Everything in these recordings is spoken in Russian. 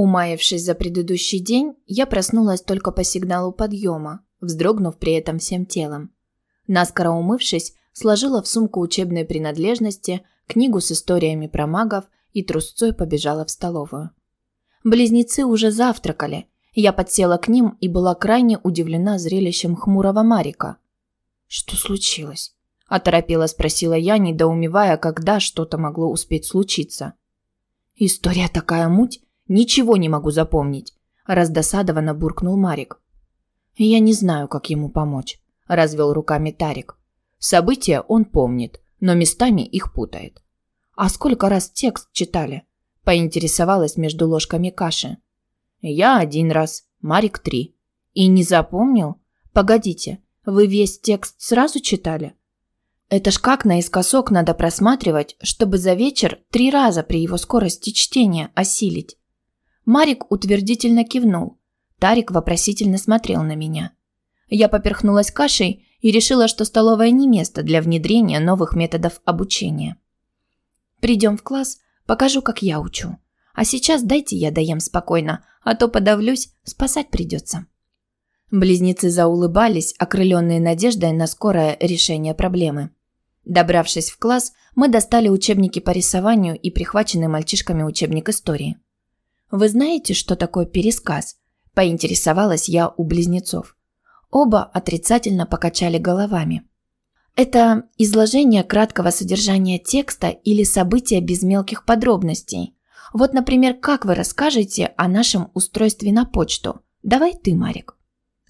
Умаявшись за предыдущий день, я проснулась только по сигналу подъема, вздрогнув при этом всем телом. Наскоро умывшись, сложила в сумку учебные принадлежности, книгу с историями про магов и трусцой побежала в столовую. Близнецы уже завтракали. Я подсела к ним и была крайне удивлена зрелищем хмурого Марика. «Что случилось?» – оторопела спросила я, недоумевая, когда что-то могло успеть случиться. «История такая муть, Ничего не могу запомнить, раздосадованно буркнул Марик. Я не знаю, как ему помочь, развел руками Тарик. События он помнит, но местами их путает. А сколько раз текст читали? поинтересовалась между ложками каши. Я один раз, Марик три. И не запомнил? Погодите, вы весь текст сразу читали? Это ж как наискосок надо просматривать, чтобы за вечер три раза при его скорости чтения осилить. Марик утвердительно кивнул. Тарик вопросительно смотрел на меня. Я поперхнулась кашей и решила, что столовая не место для внедрения новых методов обучения. Придем в класс, покажу, как я учу. А сейчас дайте я доем спокойно, а то подавлюсь, спасать придется. Близнецы заулыбались, окрыленные надеждой на скорое решение проблемы. Добравшись в класс, мы достали учебники по рисованию и прихваченный мальчишками учебник истории. Вы знаете, что такое пересказ? Поинтересовалась я у близнецов. Оба отрицательно покачали головами. Это изложение краткого содержания текста или события без мелких подробностей. Вот, например, как вы расскажете о нашем устройстве на почту? Давай ты, Марик.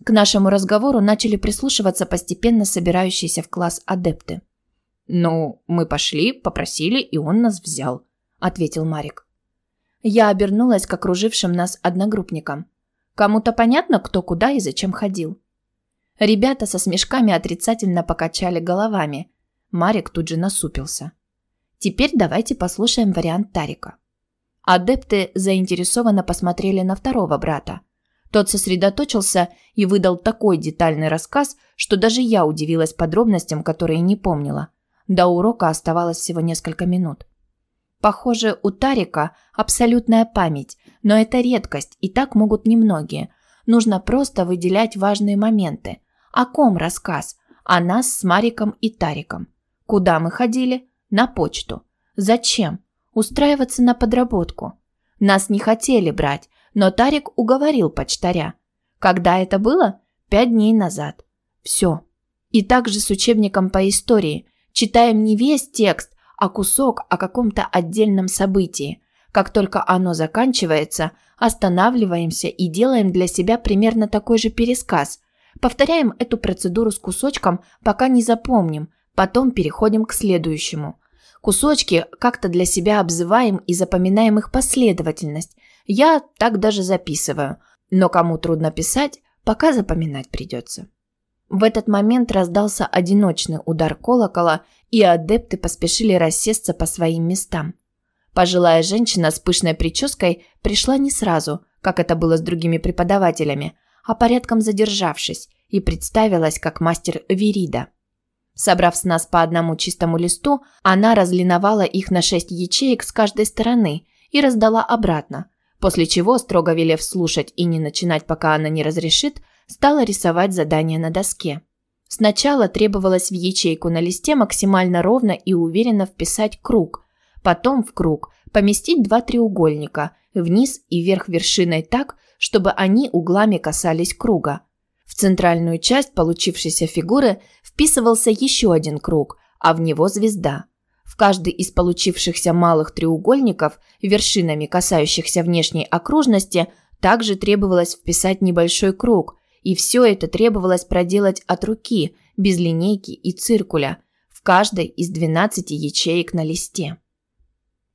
К нашему разговору начали прислушиваться постепенно собирающиеся в класс адепты. «Ну, мы пошли, попросили, и он нас взял», – ответил Марик. Я обернулась к окружившим нас одногруппникам. Кому-то понятно, кто куда и зачем ходил. Ребята со смешками отрицательно покачали головами. Марик тут же насупился. Теперь давайте послушаем вариант Тарика. Адепты заинтересованно посмотрели на второго брата. Тот сосредоточился и выдал такой детальный рассказ, что даже я удивилась подробностям, которые не помнила. До урока оставалось всего несколько минут. Похоже, у Тарика абсолютная память, но это редкость, и так могут немногие. Нужно просто выделять важные моменты. О ком рассказ? О нас с Мариком и Тариком. Куда мы ходили? На почту. Зачем? Устраиваться на подработку. Нас не хотели брать, но Тарик уговорил почтаря. Когда это было? Пять дней назад. Все. И также с учебником по истории. Читаем не весь текст, а кусок о каком-то отдельном событии. Как только оно заканчивается, останавливаемся и делаем для себя примерно такой же пересказ. Повторяем эту процедуру с кусочком, пока не запомним, потом переходим к следующему. Кусочки как-то для себя обзываем и запоминаем их последовательность. Я так даже записываю. Но кому трудно писать, пока запоминать придется. В этот момент раздался одиночный удар колокола, и адепты поспешили рассесться по своим местам. Пожилая женщина с пышной прической пришла не сразу, как это было с другими преподавателями, а порядком задержавшись, и представилась как мастер Верида. Собрав с нас по одному чистому листу, она разлиновала их на шесть ячеек с каждой стороны и раздала обратно, после чего, строго велев слушать и не начинать, пока она не разрешит, стала рисовать задание на доске. Сначала требовалось в ячейку на листе максимально ровно и уверенно вписать круг, потом в круг поместить два треугольника вниз и вверх вершиной так, чтобы они углами касались круга. В центральную часть получившейся фигуры вписывался еще один круг, а в него звезда. В каждый из получившихся малых треугольников, вершинами касающихся внешней окружности, также требовалось вписать небольшой круг, и все это требовалось проделать от руки, без линейки и циркуля, в каждой из 12 ячеек на листе.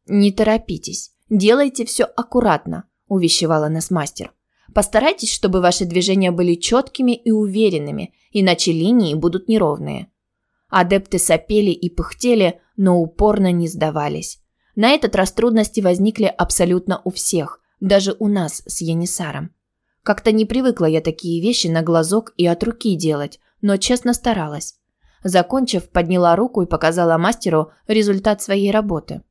«Не торопитесь, делайте все аккуратно», – увещевала нас мастер. «Постарайтесь, чтобы ваши движения были четкими и уверенными, иначе линии будут неровные». Адепты сопели и пыхтели, но упорно не сдавались. На этот раз трудности возникли абсолютно у всех, даже у нас с Янисаром. Как-то не привыкла я такие вещи на глазок и от руки делать, но честно старалась. Закончив, подняла руку и показала мастеру результат своей работы.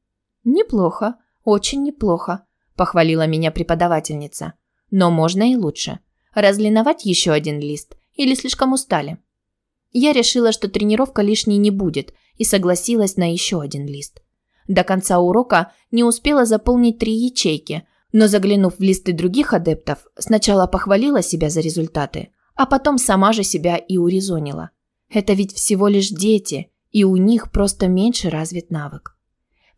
«Неплохо, очень неплохо», – похвалила меня преподавательница. «Но можно и лучше. Разлиновать еще один лист или слишком устали?» Я решила, что тренировка лишней не будет, и согласилась на еще один лист. До конца урока не успела заполнить три ячейки, но заглянув в листы других адептов, сначала похвалила себя за результаты, а потом сама же себя и урезонила. Это ведь всего лишь дети, и у них просто меньше развит навык.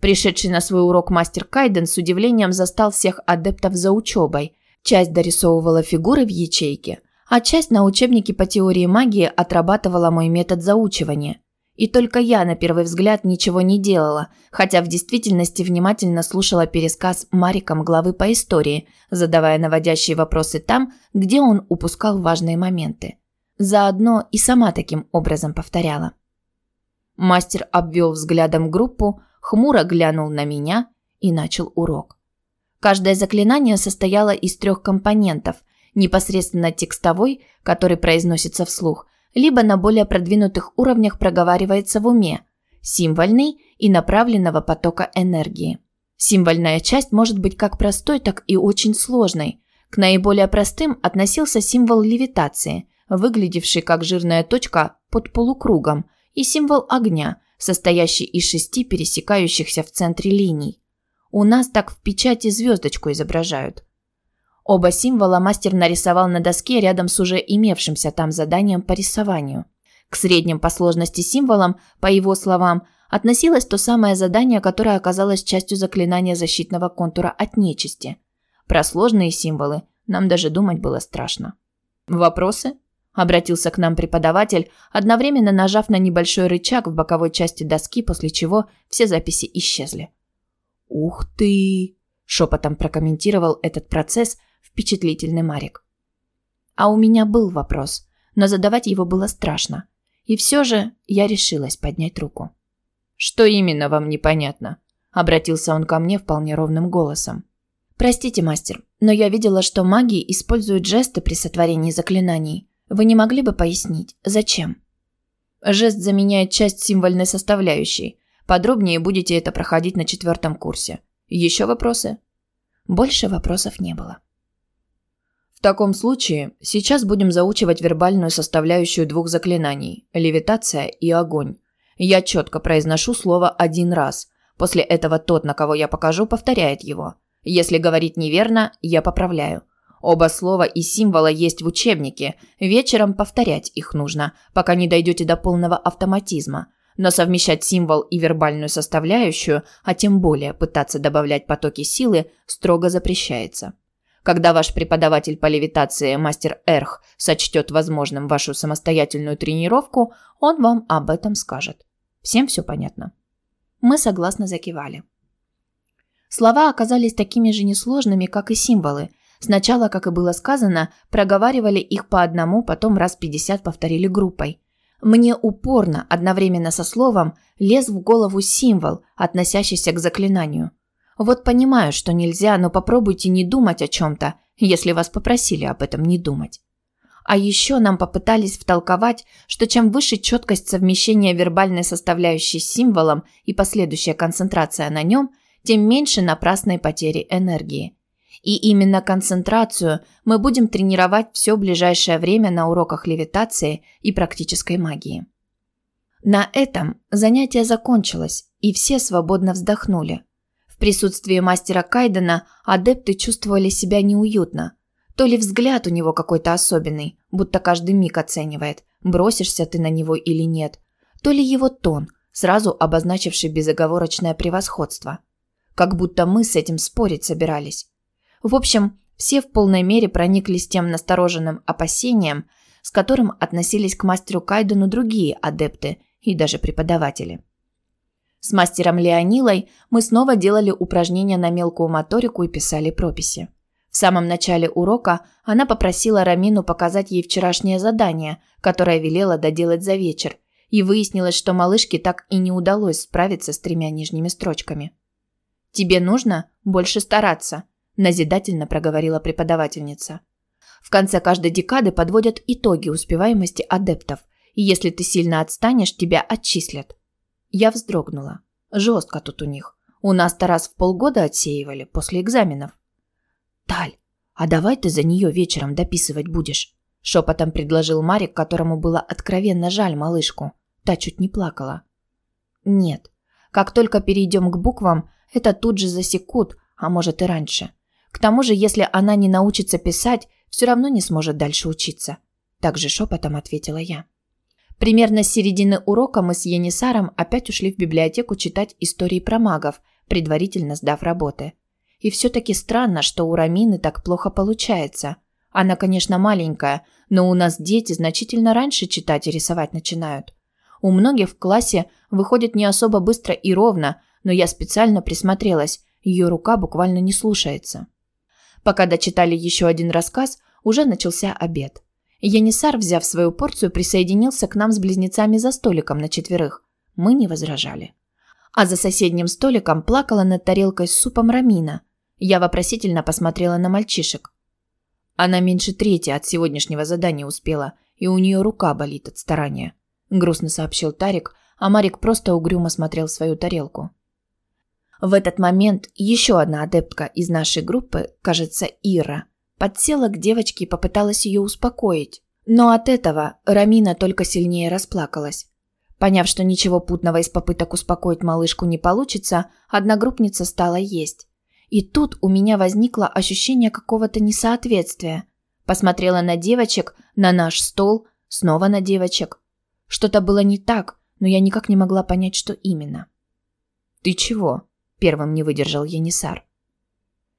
Пришедший на свой урок мастер Кайден с удивлением застал всех адептов за учебой. Часть дорисовывала фигуры в ячейке, а часть на учебнике по теории магии отрабатывала мой метод заучивания. И только я на первый взгляд ничего не делала, хотя в действительности внимательно слушала пересказ Мариком главы по истории, задавая наводящие вопросы там, где он упускал важные моменты. Заодно и сама таким образом повторяла. Мастер обвел взглядом группу, хмуро глянул на меня и начал урок. Каждое заклинание состояло из трех компонентов – непосредственно текстовой, который произносится вслух, либо на более продвинутых уровнях проговаривается в уме, символьный и направленного потока энергии. Символьная часть может быть как простой, так и очень сложной. К наиболее простым относился символ левитации, выглядевший как жирная точка под полукругом, и символ огня, состоящий из шести пересекающихся в центре линий. У нас так в печати звездочку изображают. Оба символа мастер нарисовал на доске рядом с уже имевшимся там заданием по рисованию. К средним по сложности символам, по его словам, относилось то самое задание, которое оказалось частью заклинания защитного контура от нечисти. Про сложные символы нам даже думать было страшно. «Вопросы?» – обратился к нам преподаватель, одновременно нажав на небольшой рычаг в боковой части доски, после чего все записи исчезли. «Ух ты!» – шепотом прокомментировал этот процесс – впечатлительный Марик. А у меня был вопрос, но задавать его было страшно. И все же я решилась поднять руку. «Что именно вам непонятно?» – обратился он ко мне вполне ровным голосом. «Простите, мастер, но я видела, что маги используют жесты при сотворении заклинаний. Вы не могли бы пояснить, зачем?» Жест заменяет часть символьной составляющей. Подробнее будете это проходить на четвертом курсе. Еще вопросы? Больше вопросов не было таком случае сейчас будем заучивать вербальную составляющую двух заклинаний – левитация и огонь. Я четко произношу слово один раз. После этого тот, на кого я покажу, повторяет его. Если говорить неверно, я поправляю. Оба слова и символа есть в учебнике. Вечером повторять их нужно, пока не дойдете до полного автоматизма. Но совмещать символ и вербальную составляющую, а тем более пытаться добавлять потоки силы, строго запрещается. Когда ваш преподаватель по левитации, мастер Эрх, сочтет возможным вашу самостоятельную тренировку, он вам об этом скажет. Всем все понятно? Мы согласно закивали. Слова оказались такими же несложными, как и символы. Сначала, как и было сказано, проговаривали их по одному, потом раз пятьдесят повторили группой. Мне упорно, одновременно со словом, лез в голову символ, относящийся к заклинанию – вот понимаю, что нельзя, но попробуйте не думать о чем-то, если вас попросили об этом не думать. А еще нам попытались втолковать, что чем выше четкость совмещения вербальной составляющей с символом и последующая концентрация на нем, тем меньше напрасной потери энергии. И именно концентрацию мы будем тренировать все ближайшее время на уроках левитации и практической магии. На этом занятие закончилось, и все свободно вздохнули. В присутствии мастера Кайдена адепты чувствовали себя неуютно. То ли взгляд у него какой-то особенный, будто каждый миг оценивает, бросишься ты на него или нет, то ли его тон, сразу обозначивший безоговорочное превосходство. Как будто мы с этим спорить собирались. В общем, все в полной мере прониклись тем настороженным опасением, с которым относились к мастеру Кайдену другие адепты и даже преподаватели. С мастером Леонилой мы снова делали упражнения на мелкую моторику и писали прописи. В самом начале урока она попросила Рамину показать ей вчерашнее задание, которое велела доделать за вечер, и выяснилось, что малышке так и не удалось справиться с тремя нижними строчками. «Тебе нужно больше стараться», – назидательно проговорила преподавательница. В конце каждой декады подводят итоги успеваемости адептов, и если ты сильно отстанешь, тебя отчислят. Я вздрогнула. Жестко тут у них. У нас-то раз в полгода отсеивали после экзаменов. «Таль, а давай ты за нее вечером дописывать будешь?» Шепотом предложил Марик, которому было откровенно жаль малышку. Та чуть не плакала. «Нет. Как только перейдем к буквам, это тут же засекут, а может и раньше. К тому же, если она не научится писать, все равно не сможет дальше учиться», – также шепотом ответила я. Примерно с середины урока мы с Енисаром опять ушли в библиотеку читать истории про магов, предварительно сдав работы. И все-таки странно, что у Рамины так плохо получается. Она, конечно, маленькая, но у нас дети значительно раньше читать и рисовать начинают. У многих в классе выходит не особо быстро и ровно, но я специально присмотрелась, ее рука буквально не слушается. Пока дочитали еще один рассказ, уже начался обед. Янисар, взяв свою порцию, присоединился к нам с близнецами за столиком на четверых. Мы не возражали. А за соседним столиком плакала над тарелкой с супом Рамина. Я вопросительно посмотрела на мальчишек. Она меньше трети от сегодняшнего задания успела, и у нее рука болит от старания. Грустно сообщил Тарик, а Марик просто угрюмо смотрел свою тарелку. В этот момент еще одна адептка из нашей группы, кажется, Ира, подсела к девочке и попыталась ее успокоить. Но от этого Рамина только сильнее расплакалась. Поняв, что ничего путного из попыток успокоить малышку не получится, одногруппница стала есть. И тут у меня возникло ощущение какого-то несоответствия. Посмотрела на девочек, на наш стол, снова на девочек. Что-то было не так, но я никак не могла понять, что именно. «Ты чего?» – первым не выдержал Енисар.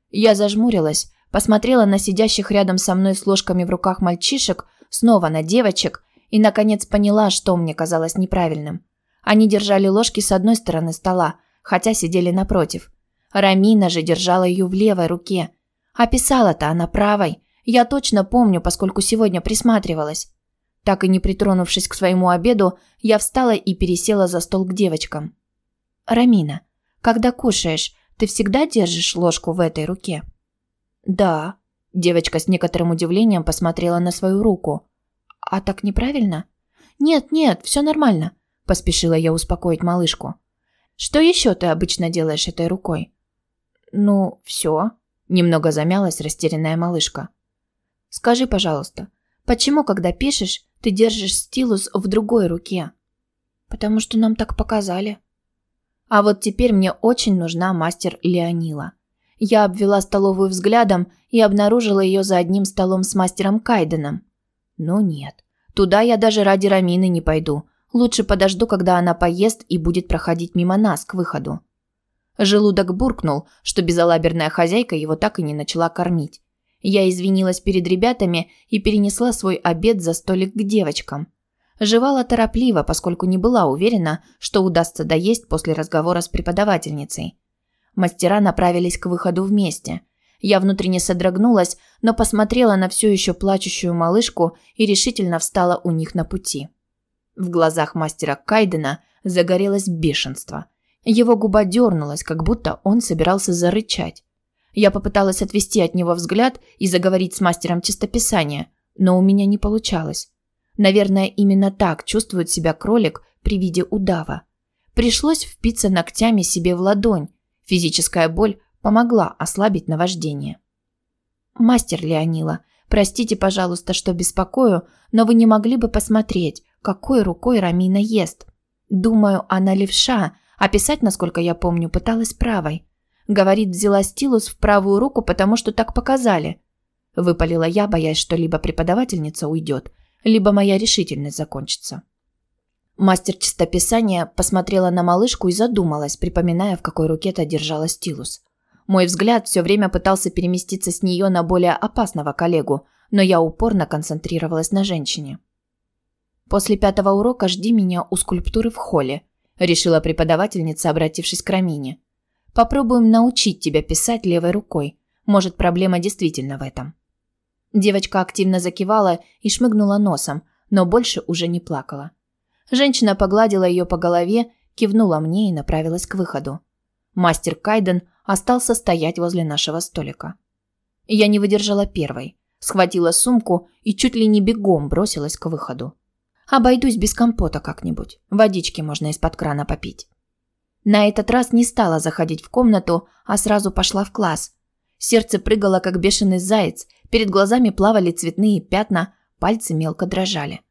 Я зажмурилась, посмотрела на сидящих рядом со мной с ложками в руках мальчишек, снова на девочек и, наконец, поняла, что мне казалось неправильным. Они держали ложки с одной стороны стола, хотя сидели напротив. Рамина же держала ее в левой руке. А писала-то она правой. Я точно помню, поскольку сегодня присматривалась. Так и не притронувшись к своему обеду, я встала и пересела за стол к девочкам. «Рамина, когда кушаешь, ты всегда держишь ложку в этой руке?» «Да». Девочка с некоторым удивлением посмотрела на свою руку. «А так неправильно?» «Нет, нет, все нормально», – поспешила я успокоить малышку. «Что еще ты обычно делаешь этой рукой?» «Ну, все», – немного замялась растерянная малышка. «Скажи, пожалуйста, почему, когда пишешь, ты держишь стилус в другой руке?» «Потому что нам так показали». «А вот теперь мне очень нужна мастер Леонила. Я обвела столовую взглядом и обнаружила ее за одним столом с мастером Кайденом. Но нет, туда я даже ради Рамины не пойду. Лучше подожду, когда она поест и будет проходить мимо нас к выходу. Желудок буркнул, что безалаберная хозяйка его так и не начала кормить. Я извинилась перед ребятами и перенесла свой обед за столик к девочкам. Жевала торопливо, поскольку не была уверена, что удастся доесть после разговора с преподавательницей. Мастера направились к выходу вместе. Я внутренне содрогнулась, но посмотрела на все еще плачущую малышку и решительно встала у них на пути. В глазах мастера Кайдена загорелось бешенство. Его губа дернулась, как будто он собирался зарычать. Я попыталась отвести от него взгляд и заговорить с мастером чистописания, но у меня не получалось. Наверное, именно так чувствует себя кролик при виде удава. Пришлось впиться ногтями себе в ладонь, Физическая боль помогла ослабить наваждение. «Мастер Леонила, простите, пожалуйста, что беспокою, но вы не могли бы посмотреть, какой рукой Рамина ест? Думаю, она левша, а писать, насколько я помню, пыталась правой. Говорит, взяла стилус в правую руку, потому что так показали. Выпалила я, боясь, что либо преподавательница уйдет, либо моя решительность закончится. Мастер чистописания посмотрела на малышку и задумалась, припоминая, в какой руке та держала стилус. Мой взгляд все время пытался переместиться с нее на более опасного коллегу, но я упорно концентрировалась на женщине. «После пятого урока жди меня у скульптуры в холле», – решила преподавательница, обратившись к Рамине. «Попробуем научить тебя писать левой рукой. Может, проблема действительно в этом». Девочка активно закивала и шмыгнула носом, но больше уже не плакала. Женщина погладила ее по голове, кивнула мне и направилась к выходу. Мастер Кайден остался стоять возле нашего столика. Я не выдержала первой, схватила сумку и чуть ли не бегом бросилась к выходу. Обойдусь без компота как-нибудь. Водички можно из-под крана попить. На этот раз не стала заходить в комнату, а сразу пошла в класс. Сердце прыгало, как бешеный заяц, перед глазами плавали цветные пятна, пальцы мелко дрожали.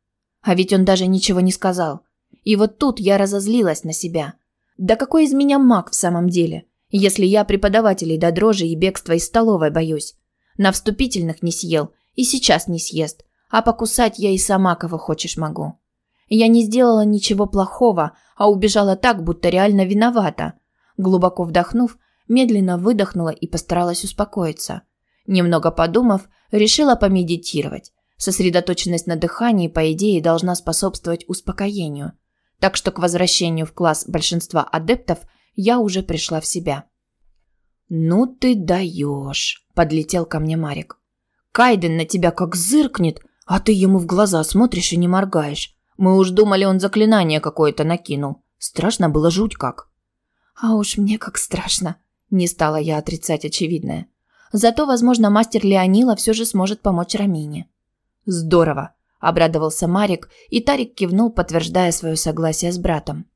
А ведь он даже ничего не сказал. И вот тут я разозлилась на себя. Да какой из меня маг в самом деле, если я преподавателей до дрожи и бегства из столовой боюсь? На вступительных не съел и сейчас не съест, а покусать я и сама кого хочешь могу. Я не сделала ничего плохого, а убежала так, будто реально виновата. Глубоко вдохнув, медленно выдохнула и постаралась успокоиться. Немного подумав, решила помедитировать. Сосредоточенность на дыхании, по идее, должна способствовать успокоению. Так что к возвращению в класс большинства адептов я уже пришла в себя. «Ну ты даешь!» – подлетел ко мне Марик. «Кайден на тебя как зыркнет, а ты ему в глаза смотришь и не моргаешь. Мы уж думали, он заклинание какое-то накинул. Страшно было жуть как». «А уж мне как страшно!» – не стала я отрицать очевидное. Зато, возможно, мастер Леонила все же сможет помочь Рамине. «Здорово!» – обрадовался Марик, и Тарик кивнул, подтверждая свое согласие с братом.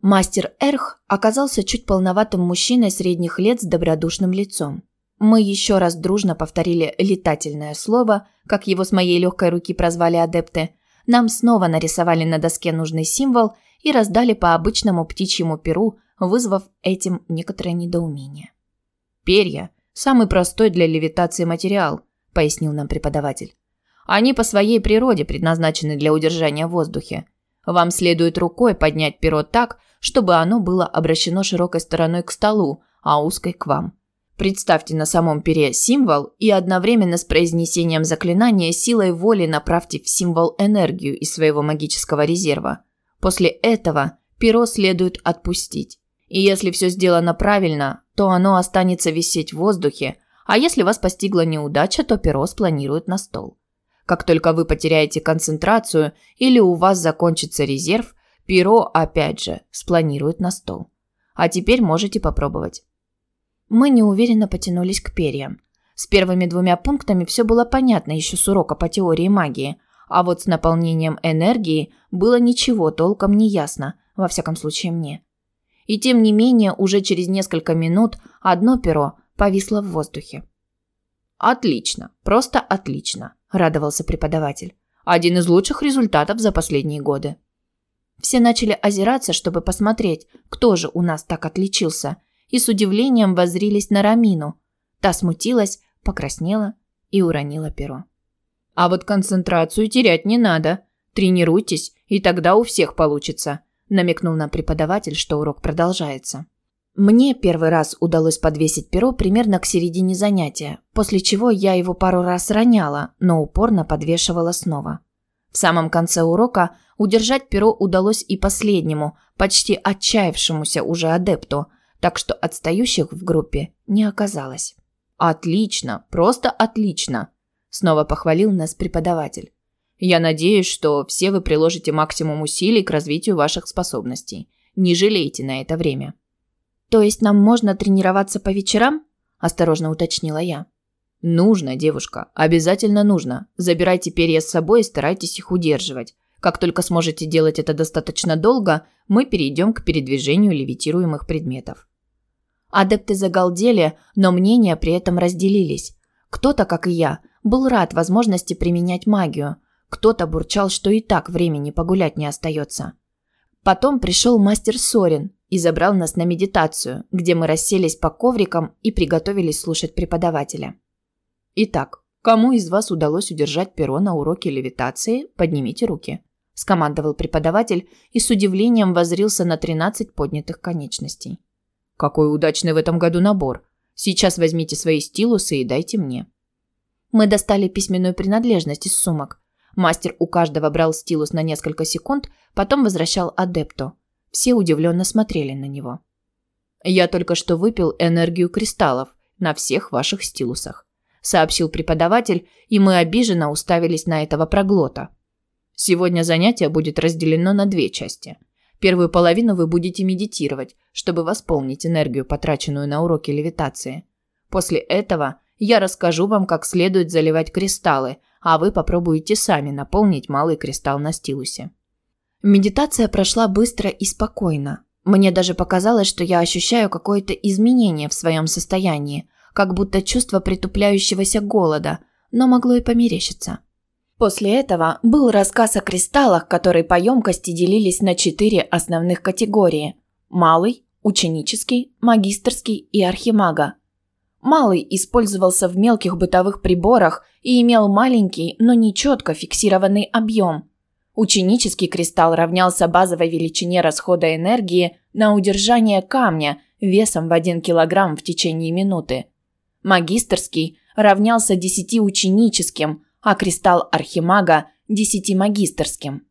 Мастер Эрх оказался чуть полноватым мужчиной средних лет с добродушным лицом. Мы еще раз дружно повторили летательное слово, как его с моей легкой руки прозвали адепты. Нам снова нарисовали на доске нужный символ и раздали по обычному птичьему перу, вызвав этим некоторое недоумение. «Перья – самый простой для левитации материал», – пояснил нам преподаватель. «Они по своей природе предназначены для удержания в воздухе. Вам следует рукой поднять перо так, чтобы оно было обращено широкой стороной к столу, а узкой к вам. Представьте на самом пере символ и одновременно с произнесением заклинания силой воли направьте в символ энергию из своего магического резерва. После этого перо следует отпустить. И если все сделано правильно, то оно останется висеть в воздухе, а если вас постигла неудача, то перо спланирует на стол. Как только вы потеряете концентрацию или у вас закончится резерв, Перо, опять же, спланируют на стол. А теперь можете попробовать. Мы неуверенно потянулись к перьям. С первыми двумя пунктами все было понятно еще с урока по теории магии, а вот с наполнением энергии было ничего толком не ясно, во всяком случае мне. И тем не менее, уже через несколько минут одно перо повисло в воздухе. «Отлично, просто отлично», – радовался преподаватель. «Один из лучших результатов за последние годы». Все начали озираться, чтобы посмотреть, кто же у нас так отличился, и с удивлением воззрились на Рамину. Та смутилась, покраснела и уронила перо. «А вот концентрацию терять не надо. Тренируйтесь, и тогда у всех получится», намекнул нам преподаватель, что урок продолжается. Мне первый раз удалось подвесить перо примерно к середине занятия, после чего я его пару раз роняла, но упорно подвешивала снова. В самом конце урока удержать перо удалось и последнему, почти отчаявшемуся уже адепту, так что отстающих в группе не оказалось. «Отлично, просто отлично!» – снова похвалил нас преподаватель. «Я надеюсь, что все вы приложите максимум усилий к развитию ваших способностей. Не жалейте на это время». «То есть нам можно тренироваться по вечерам?» – осторожно уточнила я. Нужно, девушка, обязательно нужно. Забирайте перья с собой и старайтесь их удерживать. Как только сможете делать это достаточно долго, мы перейдем к передвижению левитируемых предметов. Адепты загалдели, но мнения при этом разделились. Кто-то, как и я, был рад возможности применять магию. Кто-то бурчал, что и так времени погулять не остается. Потом пришел мастер Сорин и забрал нас на медитацию, где мы расселись по коврикам и приготовились слушать преподавателя. Итак, кому из вас удалось удержать перо на уроке левитации, поднимите руки. Скомандовал преподаватель и с удивлением возрился на 13 поднятых конечностей. Какой удачный в этом году набор. Сейчас возьмите свои стилусы и дайте мне. Мы достали письменную принадлежность из сумок. Мастер у каждого брал стилус на несколько секунд, потом возвращал адепту. Все удивленно смотрели на него. Я только что выпил энергию кристаллов на всех ваших стилусах сообщил преподаватель, и мы обиженно уставились на этого проглота. Сегодня занятие будет разделено на две части. Первую половину вы будете медитировать, чтобы восполнить энергию, потраченную на уроки левитации. После этого я расскажу вам, как следует заливать кристаллы, а вы попробуете сами наполнить малый кристалл на стилусе. Медитация прошла быстро и спокойно. Мне даже показалось, что я ощущаю какое-то изменение в своем состоянии, как будто чувство притупляющегося голода, но могло и померещиться. После этого был рассказ о кристаллах, которые по емкости делились на четыре основных категории – малый, ученический, магистрский и архимага. Малый использовался в мелких бытовых приборах и имел маленький, но нечетко фиксированный объем. Ученический кристалл равнялся базовой величине расхода энергии на удержание камня весом в 1 кг в течение минуты. Магистрский равнялся 10 ученическим, а кристалл архимага – 10 магистрским.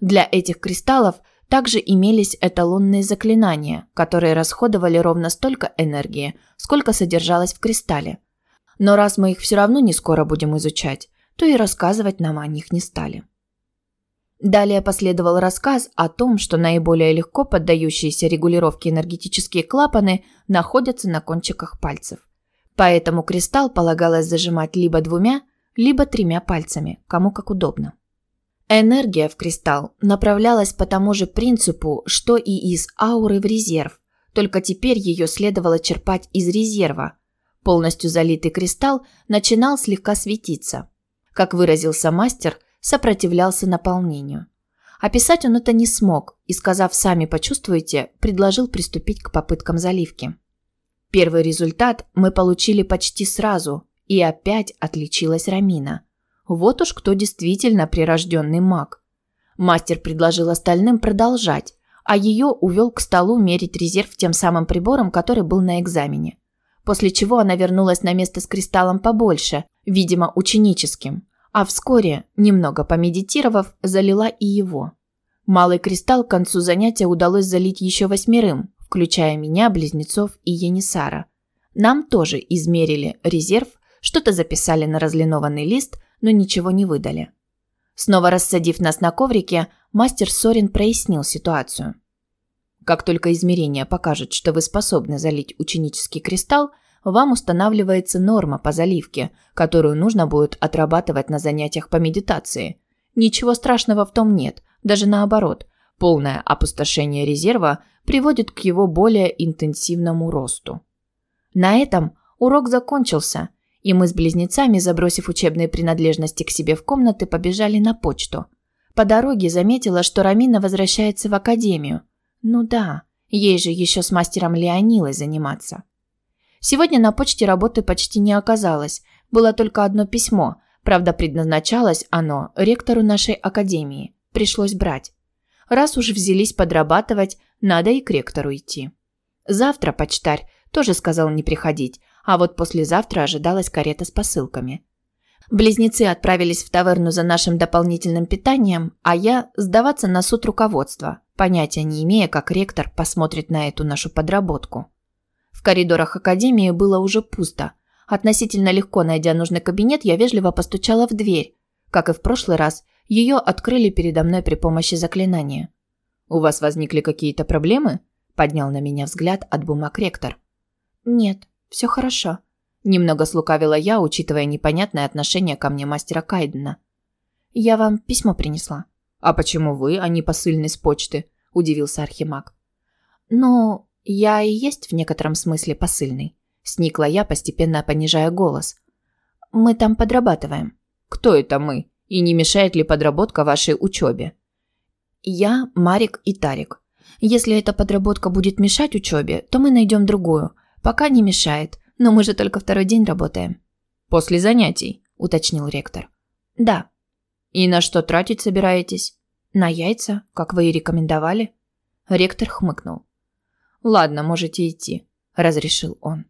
Для этих кристаллов также имелись эталонные заклинания, которые расходовали ровно столько энергии, сколько содержалось в кристалле. Но раз мы их все равно не скоро будем изучать, то и рассказывать нам о них не стали. Далее последовал рассказ о том, что наиболее легко поддающиеся регулировке энергетические клапаны находятся на кончиках пальцев. Поэтому кристалл полагалось зажимать либо двумя, либо тремя пальцами, кому как удобно. Энергия в кристалл направлялась по тому же принципу, что и из ауры в резерв, только теперь ее следовало черпать из резерва. Полностью залитый кристалл начинал слегка светиться. Как выразился мастер, сопротивлялся наполнению. Описать он это не смог и, сказав «сами почувствуйте», предложил приступить к попыткам заливки. Первый результат мы получили почти сразу, и опять отличилась Рамина. Вот уж кто действительно прирожденный маг. Мастер предложил остальным продолжать, а ее увел к столу мерить резерв тем самым прибором, который был на экзамене. После чего она вернулась на место с кристаллом побольше, видимо, ученическим, а вскоре, немного помедитировав, залила и его. Малый кристалл к концу занятия удалось залить еще восьмерым, включая меня, близнецов и Енисара. Нам тоже измерили резерв, что-то записали на разлинованный лист, но ничего не выдали. Снова рассадив нас на коврике, мастер Сорин прояснил ситуацию. Как только измерения покажут, что вы способны залить ученический кристалл, вам устанавливается норма по заливке, которую нужно будет отрабатывать на занятиях по медитации. Ничего страшного в том нет, даже наоборот. Полное опустошение резерва приводит к его более интенсивному росту. На этом урок закончился, и мы с близнецами, забросив учебные принадлежности к себе в комнаты, побежали на почту. По дороге заметила, что Рамина возвращается в академию. Ну да, ей же еще с мастером Леонилой заниматься. Сегодня на почте работы почти не оказалось, было только одно письмо, правда предназначалось оно ректору нашей академии. Пришлось брать. Раз уж взялись подрабатывать, надо и к ректору идти. Завтра почтарь тоже сказал не приходить, а вот послезавтра ожидалась карета с посылками. Близнецы отправились в таверну за нашим дополнительным питанием, а я сдаваться на суд руководства, понятия не имея, как ректор посмотрит на эту нашу подработку. В коридорах академии было уже пусто. Относительно легко найдя нужный кабинет, я вежливо постучала в дверь. Как и в прошлый раз, ее открыли передо мной при помощи заклинания. «У вас возникли какие-то проблемы?» – поднял на меня взгляд от бумаг ректор. «Нет», все хорошо», – немного слукавила я, учитывая непонятное отношение ко мне мастера Кайдена. «Я вам письмо принесла». «А почему вы, а не посыльный с почты?» – удивился Архимаг. «Ну, я и есть в некотором смысле посыльный», – сникла я, постепенно понижая голос. «Мы там подрабатываем». «Кто это мы? И не мешает ли подработка вашей учебе?» «Я, Марик и Тарик. Если эта подработка будет мешать учебе, то мы найдем другую – «Пока не мешает, но мы же только второй день работаем». «После занятий», – уточнил ректор. «Да». «И на что тратить собираетесь?» «На яйца, как вы и рекомендовали». Ректор хмыкнул. «Ладно, можете идти», – разрешил он.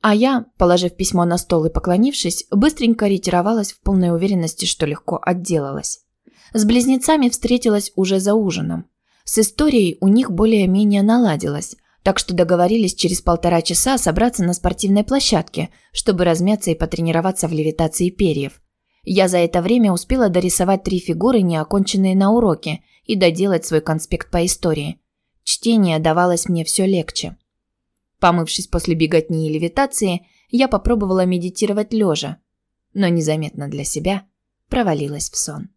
А я, положив письмо на стол и поклонившись, быстренько ретировалась в полной уверенности, что легко отделалась. С близнецами встретилась уже за ужином. С историей у них более-менее наладилось, так что договорились через полтора часа собраться на спортивной площадке, чтобы размяться и потренироваться в левитации перьев. Я за это время успела дорисовать три фигуры, не оконченные на уроке, и доделать свой конспект по истории. Чтение давалось мне все легче. Помывшись после беготни и левитации, я попробовала медитировать лежа, но незаметно для себя провалилась в сон.